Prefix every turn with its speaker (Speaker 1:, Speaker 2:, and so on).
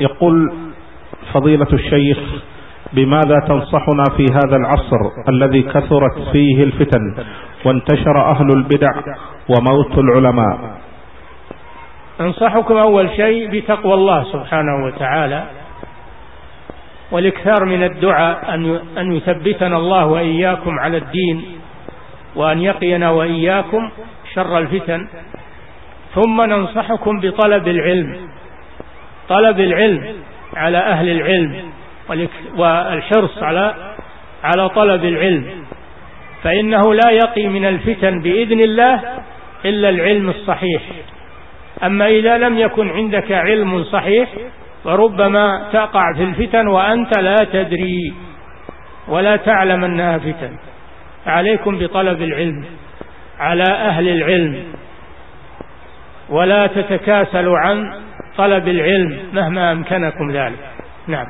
Speaker 1: يقول فضيلة الشيخ بماذا تنصحنا في هذا العصر الذي كثرت فيه الفتن وانتشر أهل البدع وموت العلماء؟
Speaker 2: أنصحكم أول شيء بتقوى الله سبحانه وتعالى والإكثار من الدعاء أن يثبتنا الله وإياكم على الدين وأن يقينا وإياكم شر الفتن. ثم ننصحكم بطلب العلم طلب العلم على أهل العلم والحرص على على طلب العلم. فإنه لا يقي من الفتن بإذن الله إلا العلم الصحيح. أما إذا لم يكن عندك علم صحيح وربما تقع في الفتن وأنت لا تدري ولا تعلم أنها فتن. عليكم بطلب العلم على أهل العلم. ولا تتكاسلوا عن طلب العلم مهما أمكنكم ذلك. نعم.